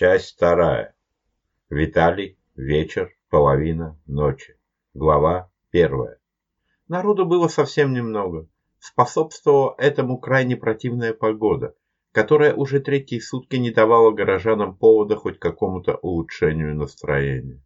Часть вторая. Виталий. Вечер. Половина ночи. Глава первая. Народу было совсем немного. Способствовала этому крайне противная погода, которая уже третьи сутки не давала горожанам повода хоть какому-то улучшению настроения.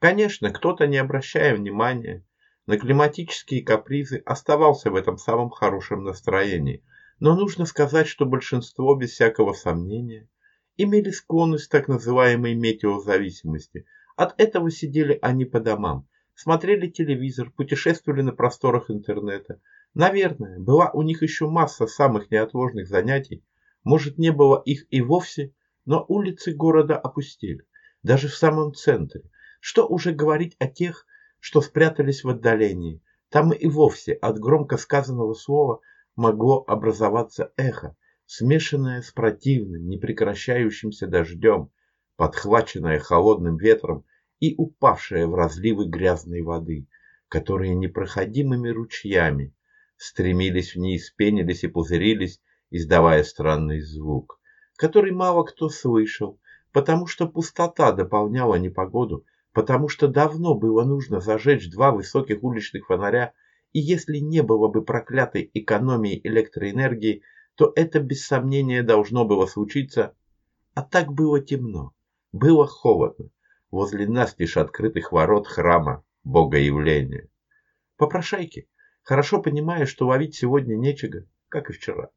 Конечно, кто-то, не обращая внимания на климатические капризы, оставался в этом самом хорошем настроении, но нужно сказать, что большинство, без всякого сомнения, имели склонность так называемой метеозависимости. От этого сидели они по домам, смотрели телевизор, путешествовали на просторах интернета. Наверное, была у них еще масса самых неотложных занятий, может не было их и вовсе, но улицы города опустели, даже в самом центре. Что уже говорить о тех, что спрятались в отдалении. Там и вовсе от громко сказанного слова могло образоваться эхо, смешанное с противным, непрекращающимся дождем, подхваченное холодным ветром и упавшее в разливы грязной воды, которые непроходимыми ручьями стремились вниз, пенились и пузырились, издавая странный звук, который мало кто слышал, потому что пустота дополняла непогоду, потому что давно было нужно зажечь два высоких уличных фонаря, и если не было бы проклятой экономии электроэнергии, то это без сомнения должно было случиться, а так было темно, было холодно, возле настежь открытых ворот храма Богоявления. Попрошайки, хорошо понимая, что ловить сегодня нечего, как и вчера,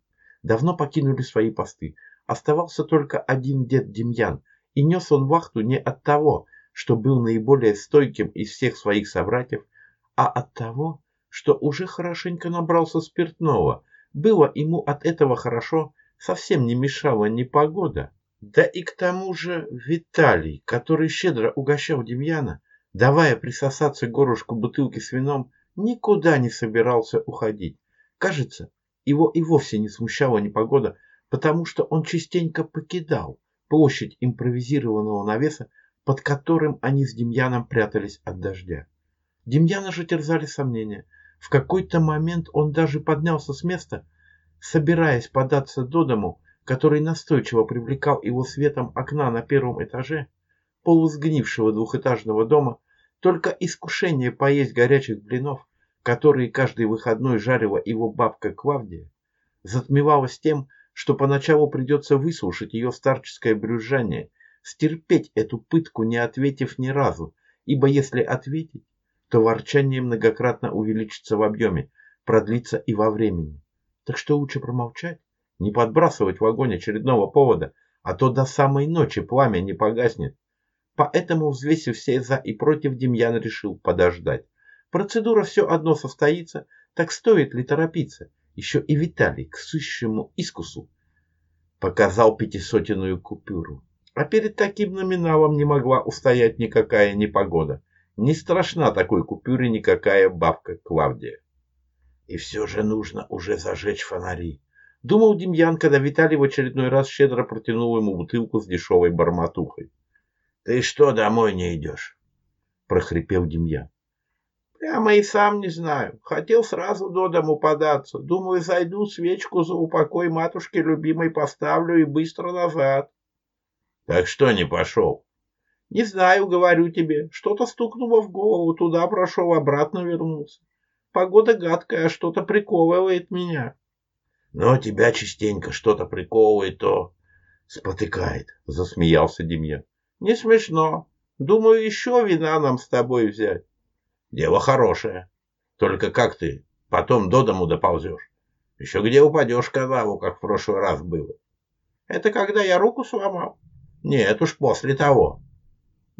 давно покинули свои посты. Оставался только один дед Демьян, и нес он вахту не от того, что был наиболее стойким из всех своих собратьев, а от того, что уже хорошенько набрался спиртного. Было ему от этого хорошо, совсем не мешала ни погода. Да и к тому же Виталий, который щедро угощал Демьяна, давая присосаться к горлышку бутылки с вином, никуда не собирался уходить. Кажется, его и вовсе не смущала непогода, потому что он частенько покидал площадь импровизированного навеса, под которым они с Демьяном прятались от дождя. Демьяна же терзали сомнения – в какой-то момент он даже поднялся с места, собираясь податься до дому, который настойчиво привлекал его светом окна на первом этаже полусгнившего двухэтажного дома, только искушение поесть горячих блинов, которые каждый выходной жарила его бабка Клавдия, затмевалось тем, что поначалу придется выслушать ее старческое брюзжание, стерпеть эту пытку, не ответив ни разу, ибо если ответить, то ворчание многократно увеличится в объеме, продлится и во времени. Так что лучше промолчать, не подбрасывать в огонь очередного повода, а то до самой ночи пламя не погаснет. Поэтому, взвесив все за и против, Демьян решил подождать. Процедура все одно состоится, так стоит ли торопиться? Еще и Виталий к сущему искусу показал пятисотенную купюру. А перед таким номиналом не могла устоять никакая непогода. Не страшна такой купюре никакая бабка Клавдия. И все же нужно уже зажечь фонари. Думал Демьян, когда Виталий в очередной раз щедро протянул ему бутылку с дешевой барматухой. — Ты что, домой не идешь? — прохрипел Демьян. — Прямо и сам не знаю. Хотел сразу до дому податься. Думаю, зайду, свечку за упокой матушки любимой поставлю и быстро назад. — Так что не пошел? Не знаю, говорю тебе. Что-то стукнуло в голову, туда прошел, обратно вернулся. Погода гадкая, что-то приковывает меня. Но тебя частенько что-то приковывает, то спотыкает, засмеялся Демьян. Не смешно. Думаю, еще вина нам с тобой взять. Дело хорошее. Только как ты потом до дому доползешь? Еще где упадешь канаву, как в прошлый раз было. Это когда я руку сломал? Нет уж, после того.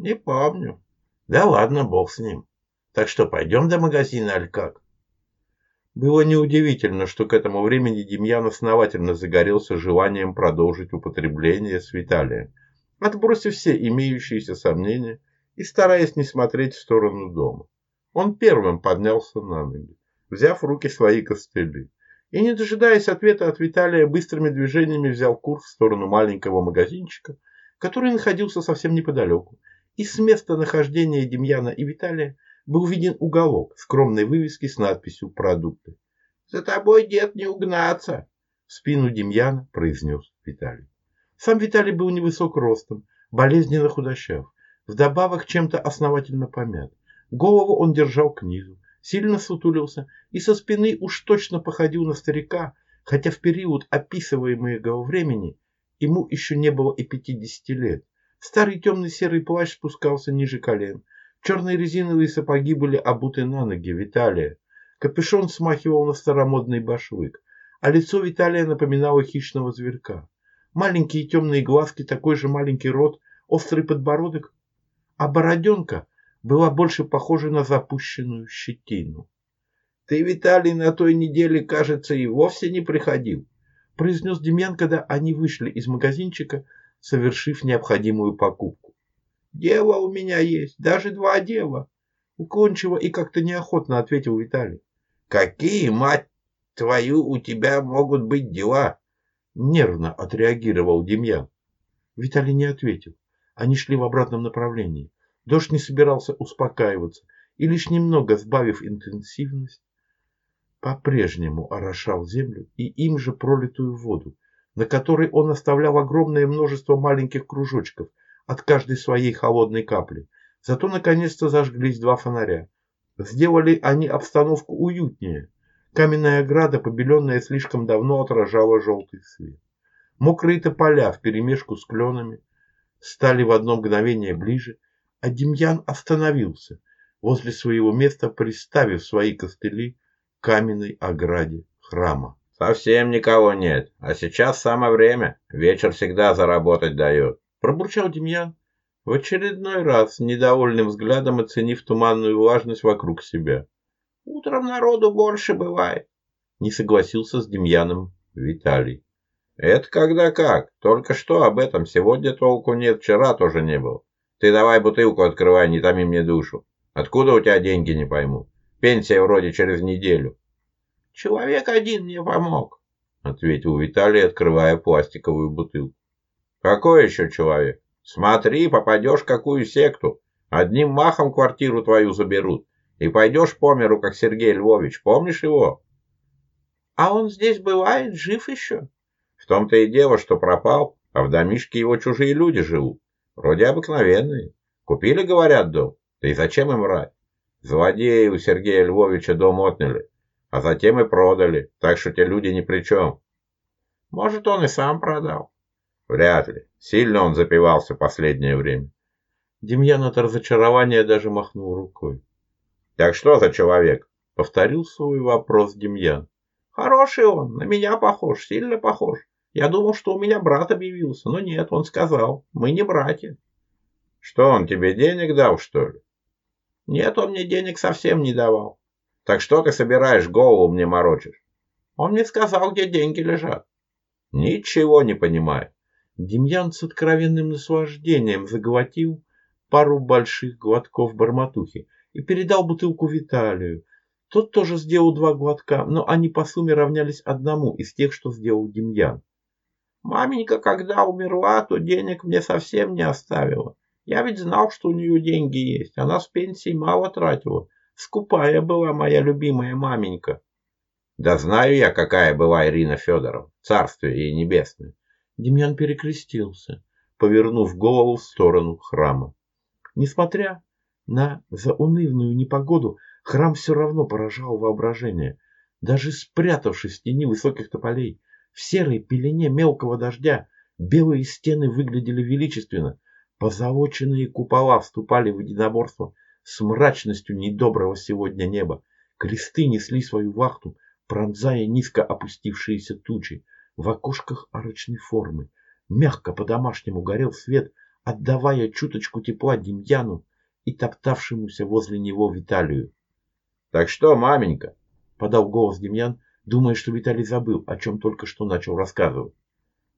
Не помню. Да ладно, бог с ним. Так что, пойдем до магазина, аль как? Было неудивительно, что к этому времени Демьян основательно загорелся желанием продолжить употребление с Виталием, отбросив все имеющиеся сомнения и стараясь не смотреть в сторону дома. Он первым поднялся на ноги, взяв в руки свои костыли, и, не дожидаясь ответа от Виталия, быстрыми движениями взял курс в сторону маленького магазинчика, который находился совсем неподалеку, и с места нахождения Демьяна и Виталия был виден уголок скромной вывески с надписью «Продукты». «За тобой, дед, не угнаться!» В спину Демьяна произнес Виталий. Сам Виталий был невысок ростом, болезненно худощав, вдобавок чем-то основательно помят. Голову он держал к низу, сильно сутулился и со спины уж точно походил на старика, хотя в период описываемого времени ему еще не было и пятидесяти лет. Старый темный серый плащ спускался ниже колен. Черные резиновые сапоги были обуты на ноги Виталия. Капюшон смахивал на старомодный башвык, а лицо Виталия напоминало хищного зверька. Маленькие темные глазки, такой же маленький рот, острый подбородок, а бороденка была больше похожа на запущенную щетину. «Ты, Виталий, на той неделе, кажется, и вовсе не приходил», произнес Демьян, когда они вышли из магазинчика, совершив необходимую покупку. «Дело у меня есть, даже два дела», уклончиво и как-то неохотно ответил Виталий. «Какие, мать твою, у тебя могут быть дела?» Нервно отреагировал Демьян. Виталий не ответил. Они шли в обратном направлении. Дождь не собирался успокаиваться и лишь немного сбавив интенсивность, по-прежнему орошал землю и им же пролитую воду, на которой он оставлял огромное множество маленьких кружочков от каждой своей холодной капли. Зато наконец-то зажглись два фонаря. Сделали они обстановку уютнее. Каменная ограда, побеленная слишком давно, отражала желтый свет. Мокрые тополя вперемешку с кленами стали в одно мгновение ближе, а Демьян остановился возле своего места, приставив свои костыли к каменной ограде храма. «Совсем никого нет, а сейчас самое время, вечер всегда заработать дает», пробурчал Демьян, в очередной раз недовольным взглядом оценив туманную влажность вокруг себя. «Утром народу больше бывает», не согласился с Демьяном Виталий. «Это когда как, только что об этом сегодня толку нет, вчера тоже не было. Ты давай бутылку открывай, не томи мне душу. Откуда у тебя деньги, не пойму. Пенсия вроде через неделю. Человек один мне помог, ответил Виталий, открывая пластиковую бутылку. Какой еще человек? Смотри, попадешь в какую секту. Одним махом квартиру твою заберут. И пойдешь по миру, как Сергей Львович. Помнишь его? А он здесь бывает, жив еще? В том-то и дело, что пропал, а в домишке его чужие люди живут. Вроде обыкновенные. Купили, говорят, дом. Да и зачем им врать? Злодеи у Сергея Львовича дом отняли, а затем и продали, так что те люди ни при чем. Может, он и сам продал. Вряд ли. Сильно он запивался последнее время. Демьян от разочарования даже махнул рукой. «Так что за человек?» — повторил свой вопрос Демьян. «Хороший он, на меня похож, сильно похож. Я думал, что у меня брат объявился, но нет, он сказал, мы не братья. Что, он тебе денег дал, что ли? Нет, он мне денег совсем не давал. Так что ты собираешь, голову мне морочишь? Он мне сказал, где деньги лежат. Ничего не понимаю. Демьян с откровенным наслаждением заглотил пару больших глотков барматухи и передал бутылку Виталию. Тот тоже сделал два глотка, но они по сумме равнялись одному из тех, что сделал Демьян. Маменька, когда умерла, то денег мне совсем не оставила. Я ведь знал, что у нее деньги есть. Она с пенсии мало тратила. Скупая была моя любимая маменька. Да знаю я, какая была Ирина Федоровна. Царствие ей небесное. Демьян перекрестился, повернув голову в сторону храма. Несмотря на заунывную непогоду, храм все равно поражал воображение. Даже спрятавшись в тени высоких тополей, в серой пелене мелкого дождя белые стены выглядели величественно, позолоченные купола вступали в единоборство с мрачностью недоброго сегодня неба. Кресты несли свою вахту, пронзая низко опустившиеся тучи. В окошках арочной формы мягко по-домашнему горел свет, отдавая чуточку тепла Демьяну и топтавшемуся возле него Виталию. — Так что, маменька? — подал голос Демьян, думая, что Виталий забыл, о чем только что начал рассказывать.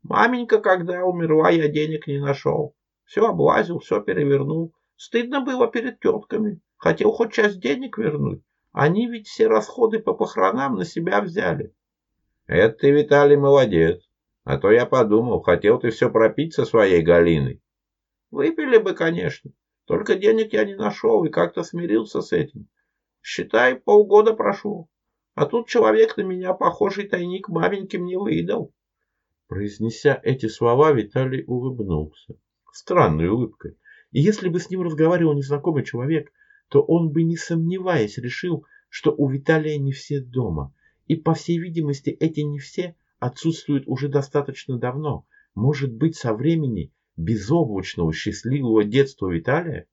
Маменька, когда умерла, я денег не нашел. Все облазил, все перевернул. Стыдно было перед тетками. Хотел хоть часть денег вернуть. Они ведь все расходы по похоронам на себя взяли. Это ты, Виталий, молодец. А то я подумал, хотел ты все пропить со своей Галиной. Выпили бы, конечно. Только денег я не нашел и как-то смирился с этим. Считай, полгода прошло. А тут человек на меня похожий тайник маменьки мне выдал. Произнеся эти слова, Виталий улыбнулся. странной улыбкой. И если бы с ним разговаривал незнакомый человек, то он бы, не сомневаясь, решил, что у Виталия не все дома. И, по всей видимости, эти не все отсутствуют уже достаточно давно. Может быть, со времени безоблачного счастливого детства Виталия?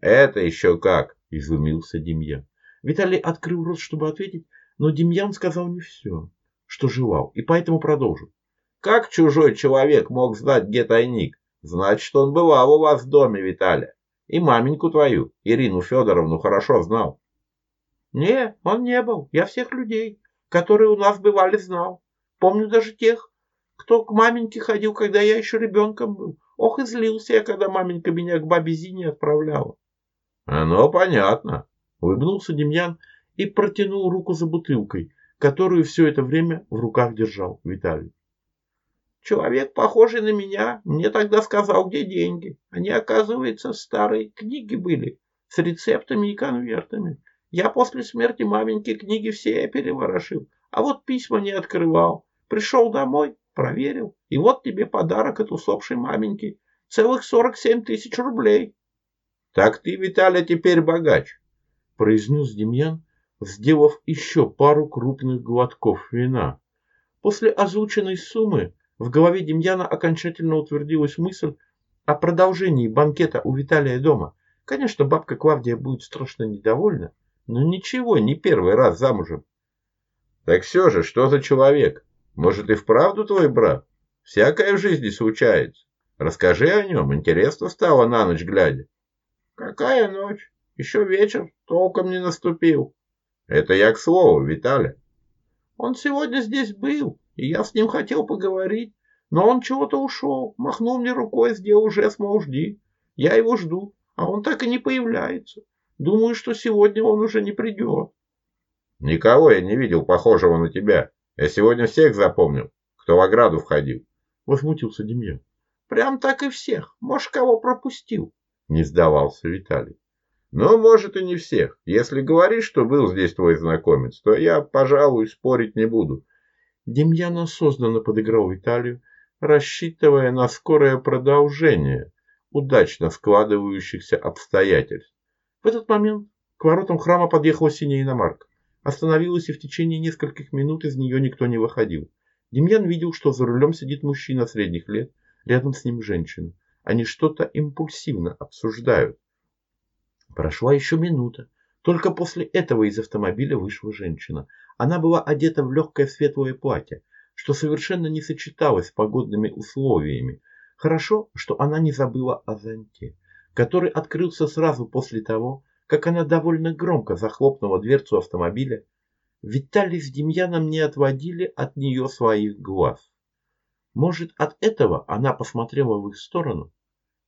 Это еще как, изумился Демьян. Виталий открыл рот, чтобы ответить, но Демьян сказал не все, что желал, и поэтому продолжил. Как чужой человек мог знать, где тайник? Значит, он бывал у вас в доме, Виталя. И маменьку твою, Ирину Федоровну, хорошо знал. Не, он не был. Я всех людей, которые у нас бывали, знал. Помню даже тех, кто к маменьке ходил, когда я еще ребенком был. Ох, и злился я, когда маменька меня к бабе Зине отправляла. Оно понятно. Улыбнулся Демьян и протянул руку за бутылкой, которую все это время в руках держал Виталий. Человек, похожий на меня, мне тогда сказал, где деньги. Они, оказывается, старые книги были, с рецептами и конвертами. Я после смерти маменьки книги все переворошил, а вот письма не открывал. Пришел домой, проверил, и вот тебе подарок от усопшей маменьки. Целых сорок семь тысяч рублей. Так ты, Виталя, теперь богач, произнес Демьян, сделав еще пару крупных глотков вина. После озвученной суммы в голове Демьяна окончательно утвердилась мысль о продолжении банкета у Виталия дома. Конечно, бабка Клавдия будет страшно недовольна, но ничего, не первый раз замужем. Так все же, что за человек? Может и вправду твой брат? Всякое в жизни случается. Расскажи о нем, интересно стало на ночь глядя. Какая ночь? Еще вечер толком не наступил. Это я к слову, Виталя. Он сегодня здесь был, и я с ним хотел поговорить, но он чего-то ушел, махнул мне рукой, сделал жест, мол, жди. Я его жду, а он так и не появляется. Думаю, что сегодня он уже не придет. Никого я не видел похожего на тебя. Я сегодня всех запомнил, кто в ограду входил. Возмутился Демьян. Прям так и всех. Может, кого пропустил? Не сдавался Виталий. Ну, может, и не всех. Если говоришь, что был здесь твой знакомец, то я, пожалуй, спорить не буду. Демьян осознанно подыграл Виталию, рассчитывая на скорое продолжение удачно складывающихся обстоятельств. В этот момент к воротам храма подъехала синяя иномарка. Остановилась, и в течение нескольких минут из нее никто не выходил. Демьян видел, что за рулем сидит мужчина средних лет, рядом с ним женщина. Они что-то импульсивно обсуждают. Прошла еще минута. Только после этого из автомобиля вышла женщина. Она была одета в легкое светлое платье, что совершенно не сочеталось с погодными условиями. Хорошо, что она не забыла о зонте, который открылся сразу после того, как она довольно громко захлопнула дверцу автомобиля. Виталий с Демьяном не отводили от нее своих глаз. Может, от этого она посмотрела в их сторону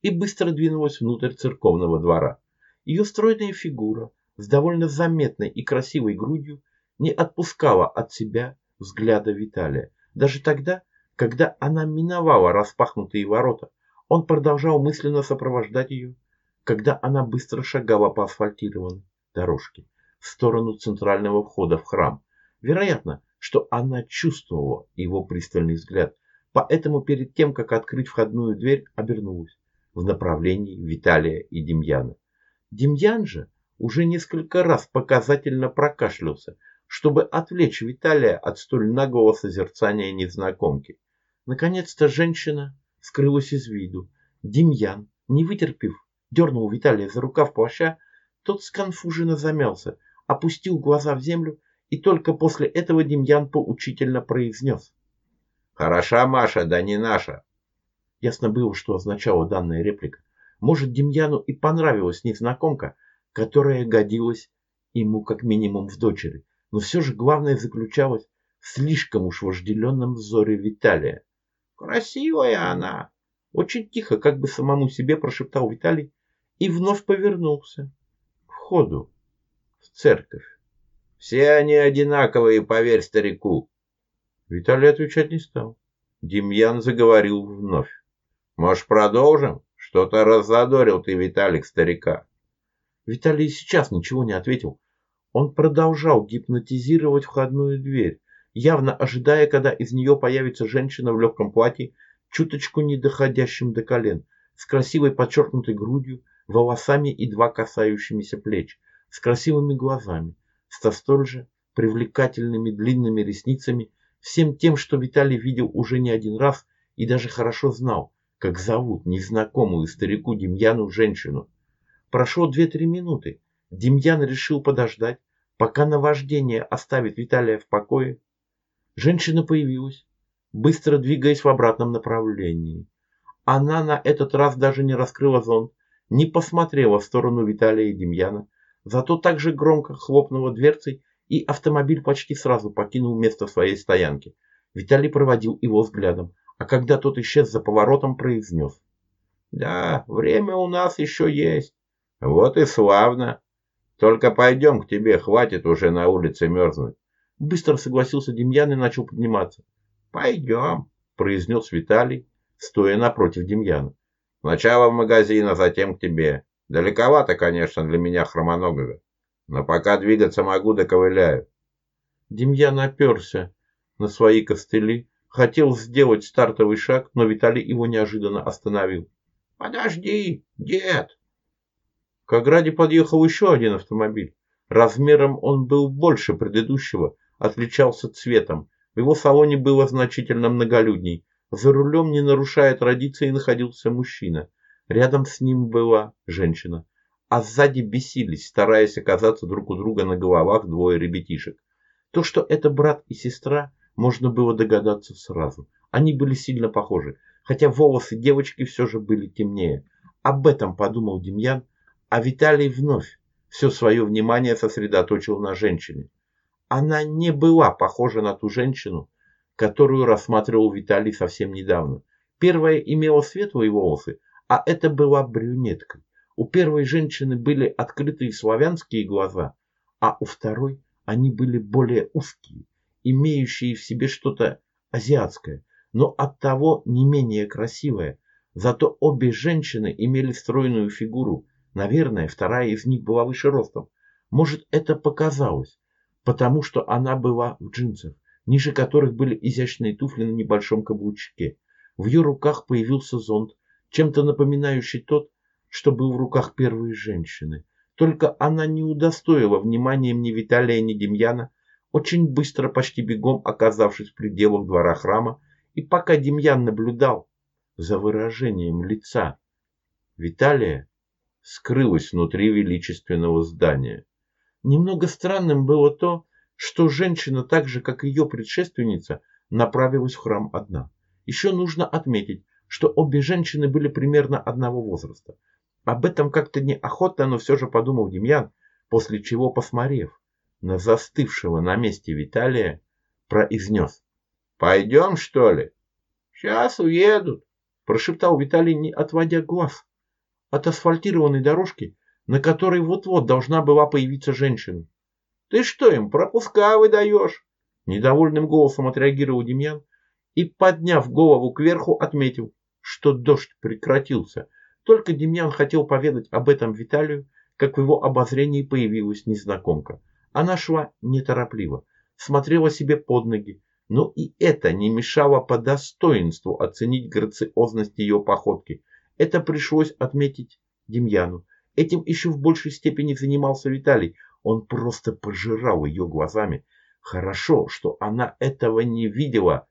и быстро двинулась внутрь церковного двора. Ее стройная фигура с довольно заметной и красивой грудью не отпускала от себя взгляда Виталия. Даже тогда, когда она миновала распахнутые ворота, он продолжал мысленно сопровождать ее, когда она быстро шагала по асфальтированной дорожке в сторону центрального входа в храм. Вероятно, что она чувствовала его пристальный взгляд, поэтому перед тем, как открыть входную дверь, обернулась в направлении Виталия и Демьяна. Демьян же уже несколько раз показательно прокашлялся, чтобы отвлечь Виталия от столь наглого созерцания незнакомки. Наконец-то женщина скрылась из виду. Демьян, не вытерпев, дернул Виталия за рукав плаща, тот сконфуженно замялся, опустил глаза в землю, и только после этого Демьян поучительно произнес. «Хороша Маша, да не наша!» Ясно было, что означала данная реплика. Может, Демьяну и понравилась незнакомка, которая годилась ему как минимум в дочери. Но все же главное заключалось в слишком уж вожделенном взоре Виталия. «Красивая она!» Очень тихо, как бы самому себе прошептал Виталий и вновь повернулся к входу в церковь. «Все они одинаковые, поверь старику!» Виталий отвечать не стал. Демьян заговорил вновь. «Может, продолжим?» Что-то раззадорил ты, Виталик, старика. Виталий сейчас ничего не ответил. Он продолжал гипнотизировать входную дверь, явно ожидая, когда из нее появится женщина в легком платье, чуточку не доходящем до колен. с красивой подчеркнутой грудью, волосами едва касающимися плеч, с красивыми глазами, с столь же привлекательными длинными ресницами, всем тем, что Виталий видел уже не один раз и даже хорошо знал, как зовут незнакомую старику Демьяну женщину. Прошло две-три минуты. Демьян решил подождать, пока наваждение оставит Виталия в покое. Женщина появилась, быстро двигаясь в обратном направлении. Она на этот раз даже не раскрыла зонт, не посмотрела в сторону Виталия и Демьяна, зато также громко хлопнула дверцей и автомобиль почти сразу покинул место своей стоянки. Виталий проводил его взглядом, а когда тот исчез за поворотом, произнес. «Да, время у нас еще есть». «Вот и славно. Только пойдем к тебе, хватит уже на улице мерзнуть». Быстро согласился Демьян и начал подниматься. «Пойдем», – произнес Виталий, стоя напротив Демьяна. «Сначала в магазин, а затем к тебе. Далековато, конечно, для меня хромоногого. Но пока двигаться могу, доковыляю. Демьян оперся на свои костыли, хотел сделать стартовый шаг, но Виталий его неожиданно остановил. «Подожди, дед!» К ограде подъехал еще один автомобиль. Размером он был больше предыдущего, отличался цветом. В его салоне было значительно многолюдней. За рулем, не нарушая традиции, находился мужчина. Рядом с ним была женщина а сзади бесились, стараясь оказаться друг у друга на головах двое ребятишек. То, что это брат и сестра, можно было догадаться сразу. Они были сильно похожи, хотя волосы девочки все же были темнее. Об этом подумал Демьян, а Виталий вновь все свое внимание сосредоточил на женщине. Она не была похожа на ту женщину, которую рассматривал Виталий совсем недавно. Первая имела светлые волосы, а это была брюнетка. У первой женщины были открытые славянские глаза, а у второй они были более узкие, имеющие в себе что-то азиатское, но оттого не менее красивое. Зато обе женщины имели стройную фигуру. Наверное, вторая из них была выше ростом. Может, это показалось, потому что она была в джинсах, ниже которых были изящные туфли на небольшом каблучке. В ее руках появился зонт, чем-то напоминающий тот, что был в руках первой женщины. Только она не удостоила вниманием ни Виталия, ни Демьяна, очень быстро, почти бегом оказавшись в пределах двора храма, и пока Демьян наблюдал за выражением лица Виталия, скрылась внутри величественного здания. Немного странным было то, что женщина, так же как ее предшественница, направилась в храм одна. Еще нужно отметить, что обе женщины были примерно одного возраста. Об этом как-то неохотно, но все же подумал Демьян, после чего, посмотрев на застывшего на месте Виталия, произнес. «Пойдем, что ли?» «Сейчас уедут», – прошептал Виталий, не отводя глаз от асфальтированной дорожки, на которой вот-вот должна была появиться женщина. «Ты что им, пропуска выдаешь?» Недовольным голосом отреагировал Демьян и, подняв голову кверху, отметил, что дождь прекратился – только Демьян хотел поведать об этом Виталию, как в его обозрении появилась незнакомка. Она шла неторопливо, смотрела себе под ноги, но и это не мешало по достоинству оценить грациозность ее походки. Это пришлось отметить Демьяну. Этим еще в большей степени занимался Виталий. Он просто пожирал ее глазами. Хорошо, что она этого не видела,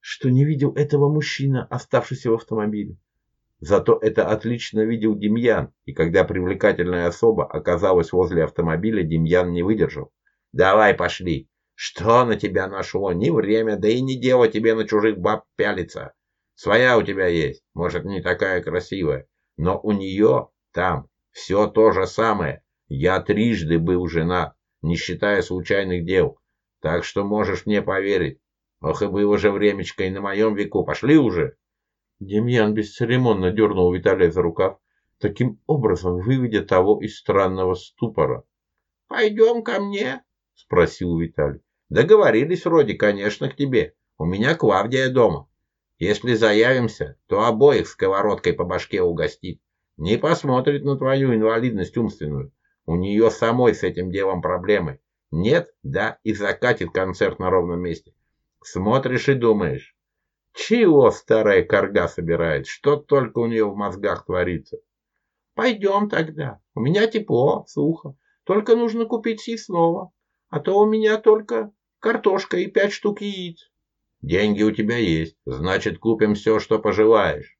что не видел этого мужчина, оставшийся в автомобиле. Зато это отлично видел Демьян, и когда привлекательная особа оказалась возле автомобиля, Демьян не выдержал. «Давай, пошли! Что на тебя нашло? Не время, да и не дело тебе на чужих баб пялиться. Своя у тебя есть, может, не такая красивая, но у нее там все то же самое. Я трижды был женат, не считая случайных дел, так что можешь мне поверить. Ох и было же времечко и на моем веку. Пошли уже!» Демьян бесцеремонно дернул Виталия за рукав, таким образом выведя того из странного ступора. «Пойдем ко мне?» — спросил Виталий. «Договорились вроде, конечно, к тебе. У меня Клавдия дома. Если заявимся, то обоих сковородкой по башке угостит. Не посмотрит на твою инвалидность умственную. У нее самой с этим делом проблемы. Нет, да, и закатит концерт на ровном месте. Смотришь и думаешь, Чего старая корга собирает? Что только у нее в мозгах творится? Пойдем тогда. У меня тепло, сухо. Только нужно купить съестного. А то у меня только картошка и пять штук яиц. Деньги у тебя есть. Значит, купим все, что пожелаешь.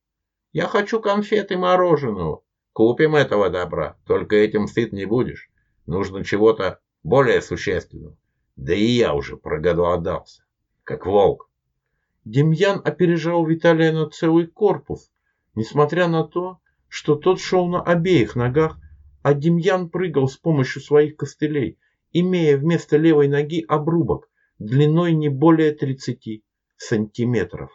Я хочу конфеты мороженого. Купим этого добра. Только этим сыт не будешь. Нужно чего-то более существенного. Да и я уже проголодался. Как волк. Демьян опережал Виталия на целый корпус, несмотря на то, что тот шел на обеих ногах, а Демьян прыгал с помощью своих костылей, имея вместо левой ноги обрубок длиной не более 30 сантиметров.